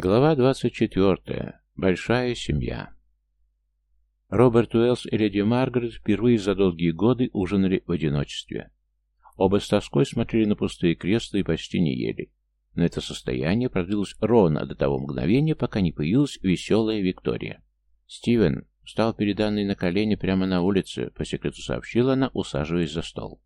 Глава 24. Большая семья. Роберт Уэллс и леди Маргарет впервые за долгие годы ужинали в одиночестве. Оба с тоской смотрели на пустые кресла и почти не ели. Но это состояние продлилось ровно до того мгновения, пока не появилась веселая Виктория. Стивен встал перед Анной на колени прямо на улице, по секрету сообщила она, усаживаясь за стол.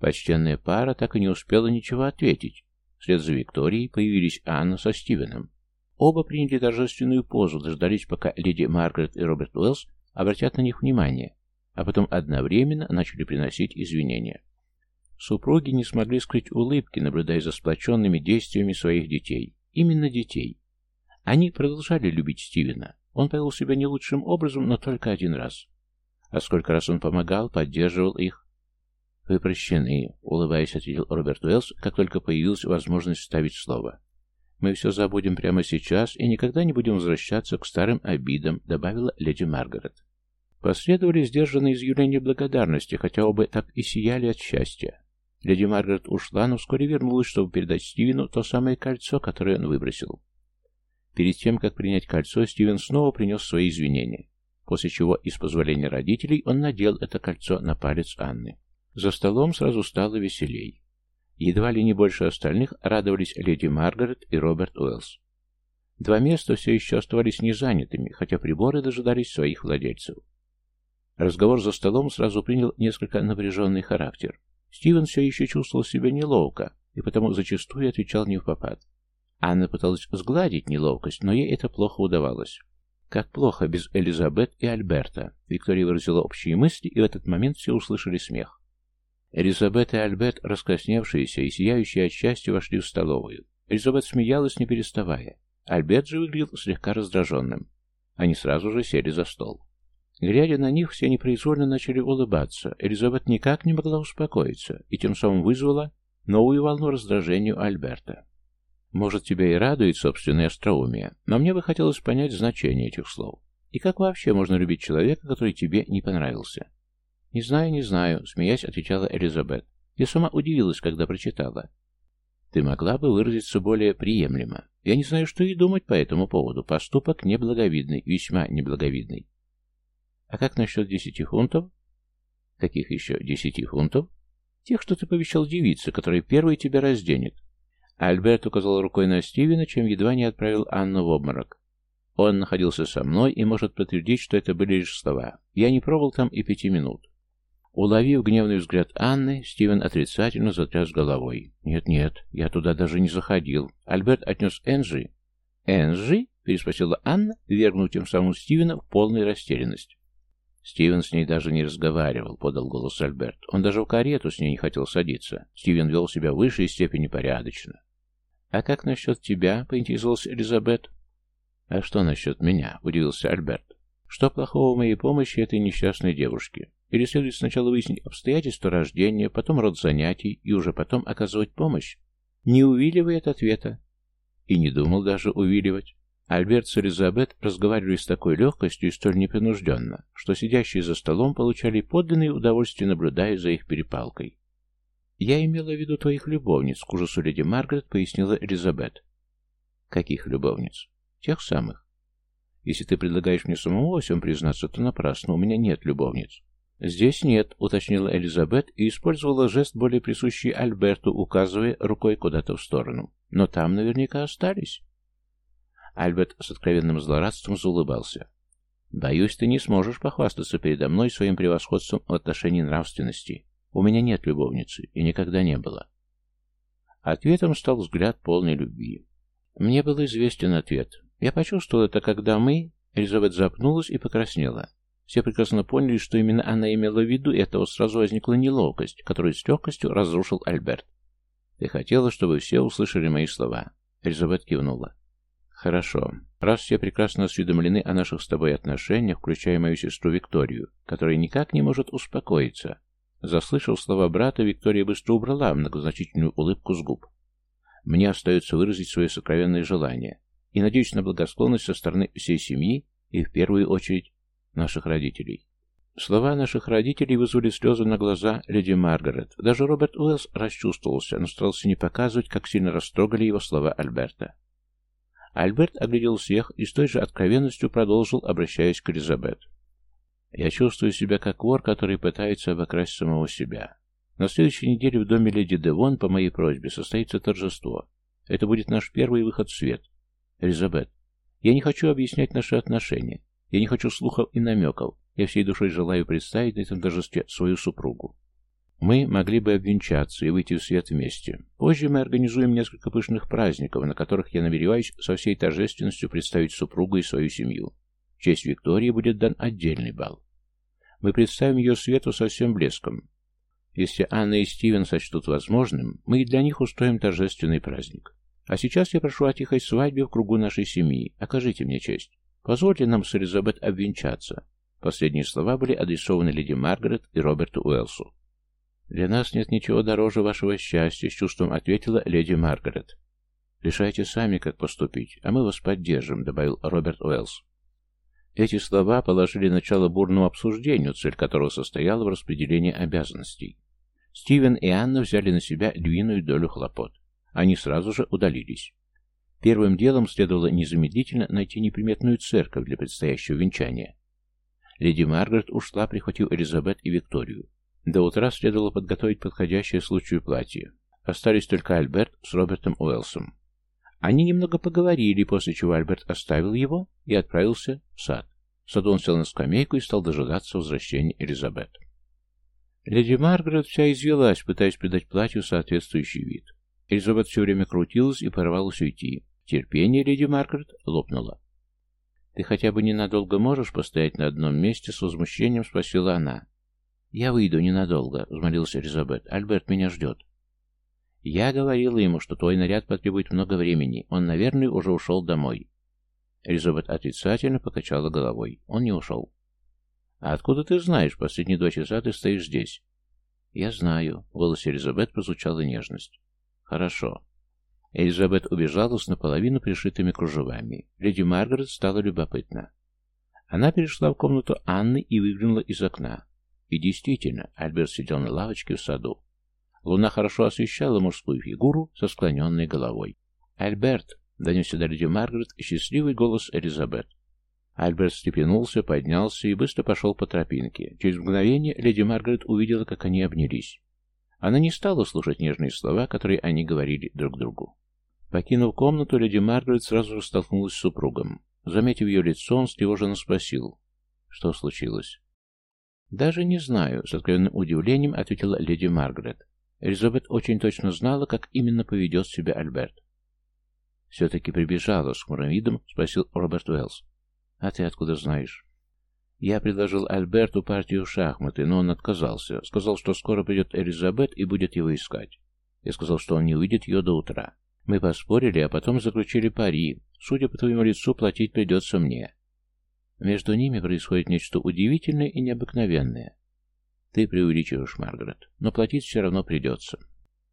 Почтенная пара так и не успела ничего ответить. Вслед за Викторией появились Анна со Стивеном. Оба приняли торжественную позу, дождались, пока леди Маргарет и Роберт Уэллс обратят на них внимание, а потом одновременно начали приносить извинения. Супруги не смогли скрыть улыбки, наблюдая за сплоченными действиями своих детей. Именно детей. Они продолжали любить Стивена. Он повел себя не лучшим образом, но только один раз. А сколько раз он помогал, поддерживал их. «Вы прощены», — улыбаясь, ответил Роберт Уэллс, как только появилась возможность вставить слово. «Мы все забудем прямо сейчас и никогда не будем возвращаться к старым обидам», — добавила леди Маргарет. Последовали сдержанные изъявления благодарности, хотя оба так и сияли от счастья. Леди Маргарет ушла, но вскоре вернулась, чтобы передать Стивену то самое кольцо, которое он выбросил. Перед тем, как принять кольцо, Стивен снова принес свои извинения, после чего, из позволения родителей, он надел это кольцо на палец Анны. За столом сразу стало веселей. Едва ли не больше остальных радовались леди Маргарет и Роберт Уэллс. Два места все еще оставались незанятыми, хотя приборы дожидались своих владельцев. Разговор за столом сразу принял несколько напряженный характер. Стивен все еще чувствовал себя неловко, и потому зачастую отвечал не в попад. Анна пыталась сгладить неловкость, но ей это плохо удавалось. Как плохо без Элизабет и Альберта. Виктория выразила общие мысли, и в этот момент все услышали смех. Элизабет и Альберт, раскрасневшиеся и сияющие от счастья, вошли в столовую. Элизабет смеялась, не переставая. Альберт же выглядел слегка раздраженным. Они сразу же сели за стол. Глядя на них, все непроизвольно начали улыбаться. Элизабет никак не могла успокоиться, и тем самым вызвала новую волну раздражения у Альберта. Может, тебя и радует собственное остроумие, но мне бы хотелось понять значение этих слов. И как вообще можно любить человека, который тебе не понравился? «Не знаю, не знаю», — смеясь отвечала Элизабет. «Я сама удивилась, когда прочитала». «Ты могла бы выразиться более приемлемо. Я не знаю, что и думать по этому поводу. Поступок неблаговидный, весьма неблаговидный». «А как насчет десяти фунтов?» «Каких еще десяти фунтов?» «Тех, что ты повещал девице, которая первой тебя разденет». Альберт указал рукой на Стивена, чем едва не отправил Анну в обморок. Он находился со мной и может подтвердить, что это были лишь слова. Я не пробыл там и пяти минут. Уловив гневный взгляд Анны, Стивен отрицательно затряс головой. «Нет-нет, я туда даже не заходил. Альберт отнес Энджи». «Энджи?» — переспросила Анна, вергнув тем самым Стивена в полную растерянность. Стивен с ней даже не разговаривал, подал голос Альберт. Он даже в карету с ней не хотел садиться. Стивен вел себя в высшей степени порядочно. «А как насчет тебя?» — поинтересовалась Элизабет. «А что насчет меня?» — удивился Альберт. «Что плохого в моей помощи этой несчастной девушке? Или следует сначала выяснить обстоятельства рождения, потом род занятий и уже потом оказывать помощь? Не увиливай от ответа. И не думал даже увиливать. Альберт с Элизабет разговаривали с такой легкостью и столь непринужденно, что сидящие за столом получали подлинное удовольствие, наблюдая за их перепалкой. «Я имела в виду твоих любовниц», — к ужасу леди Маргарет пояснила Элизабет. «Каких любовниц?» «Тех самых. Если ты предлагаешь мне самому во всем признаться, то напрасно, у меня нет любовниц. «Здесь нет», — уточнила Элизабет и использовала жест, более присущий Альберту, указывая рукой куда-то в сторону. «Но там наверняка остались». Альберт с откровенным злорадством заулыбался. «Боюсь, ты не сможешь похвастаться передо мной своим превосходством в отношении нравственности. У меня нет любовницы, и никогда не было». Ответом стал взгляд полной любви. Мне был известен ответ. Я почувствовал это, когда мы... Элизабет запнулась и покраснела. Все прекрасно поняли, что именно она имела в виду, и этого сразу возникла неловкость, которую с легкостью разрушил Альберт. «Ты хотела, чтобы все услышали мои слова?» Элизабет кивнула. «Хорошо. Раз все прекрасно осведомлены о наших с тобой отношениях, включая мою сестру Викторию, которая никак не может успокоиться». Заслышав слова брата, Виктория быстро убрала многозначительную улыбку с губ. «Мне остается выразить свое сокровенное желание, и надеюсь на благосклонность со стороны всей семьи и, в первую очередь, наших родителей. Слова наших родителей вызвали слезы на глаза леди Маргарет. Даже Роберт Уэллс расчувствовался, но старался не показывать, как сильно растрогали его слова Альберта. Альберт оглядел всех и с той же откровенностью продолжил, обращаясь к Элизабет. «Я чувствую себя как вор, который пытается обокрасть самого себя. На следующей неделе в доме леди Девон по моей просьбе состоится торжество. Это будет наш первый выход в свет. Элизабет, я не хочу объяснять наши отношения. Я не хочу слухов и намеков. Я всей душой желаю представить на этом торжестве свою супругу. Мы могли бы обвенчаться и выйти в свет вместе. Позже мы организуем несколько пышных праздников, на которых я намереваюсь со всей торжественностью представить супругу и свою семью. В честь Виктории будет дан отдельный бал. Мы представим ее свету со всем блеском. Если Анна и Стивен сочтут возможным, мы и для них устроим торжественный праздник. А сейчас я прошу о тихой свадьбе в кругу нашей семьи. Окажите мне честь. Позвольте нам с Элизабет обвенчаться. Последние слова были адресованы леди Маргарет и Роберту Уэлсу. «Для нас нет ничего дороже вашего счастья», — с чувством ответила леди Маргарет. «Решайте сами, как поступить, а мы вас поддержим», — добавил Роберт Уэллс. Эти слова положили начало бурному обсуждению, цель которого состояла в распределении обязанностей. Стивен и Анна взяли на себя львиную долю хлопот. Они сразу же удалились. Первым делом следовало незамедлительно найти неприметную церковь для предстоящего венчания. Леди Маргарет ушла, прихватив Элизабет и Викторию. До утра следовало подготовить подходящее случаю платье. Остались только Альберт с Робертом Уэлсом. Они немного поговорили, после чего Альберт оставил его и отправился в сад. В саду он сел на скамейку и стал дожидаться возвращения Элизабет. Леди Маргарет вся извелась, пытаясь придать платью соответствующий вид. Элизабет все время крутилась и порвалась уйти. Терпение леди Маргарет лопнуло. «Ты хотя бы ненадолго можешь постоять на одном месте?» С возмущением спросила она. «Я выйду ненадолго», — взмолилась Элизабет. «Альберт меня ждет». «Я говорила ему, что твой наряд потребует много времени. Он, наверное, уже ушел домой». Элизабет отрицательно покачала головой. Он не ушел. «А откуда ты знаешь? Последние два часа ты стоишь здесь». «Я знаю». В голосе Элизабет прозвучала нежность. «Хорошо». Элизабет убежала с наполовину пришитыми кружевами. Леди Маргарет стала любопытна. Она перешла в комнату Анны и выглянула из окна. И действительно, Альберт сидел на лавочке в саду. Луна хорошо освещала мужскую фигуру со склоненной головой. «Альберт!» — донесся до леди Маргарет счастливый голос Элизабет. Альберт встрепенулся, поднялся и быстро пошел по тропинке. Через мгновение леди Маргарет увидела, как они обнялись. Она не стала слушать нежные слова, которые они говорили друг другу. Покинув комнату, леди Маргарет сразу же столкнулась с супругом. Заметив ее лицо, он встревоженно спросил, что случилось. «Даже не знаю», — с откровенным удивлением ответила леди Маргарет. Элизабет очень точно знала, как именно поведет себя Альберт. «Все-таки прибежала с хмурым видом?» — спросил Роберт Уэллс. «А ты откуда знаешь?» Я предложил Альберту партию шахматы, но он отказался. Сказал, что скоро придет Элизабет и будет его искать. Я сказал, что он не увидит ее до утра. Мы поспорили, а потом заключили пари. Судя по твоему лицу, платить придется мне. Между ними происходит нечто удивительное и необыкновенное. Ты преувеличиваешь, Маргарет, но платить все равно придется.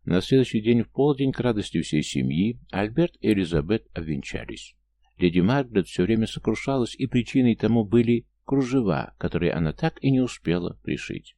На следующий день в полдень, к радости всей семьи, Альберт и Элизабет обвенчались. Леди Маргарет все время сокрушалась, и причиной тому были кружева, которые она так и не успела пришить.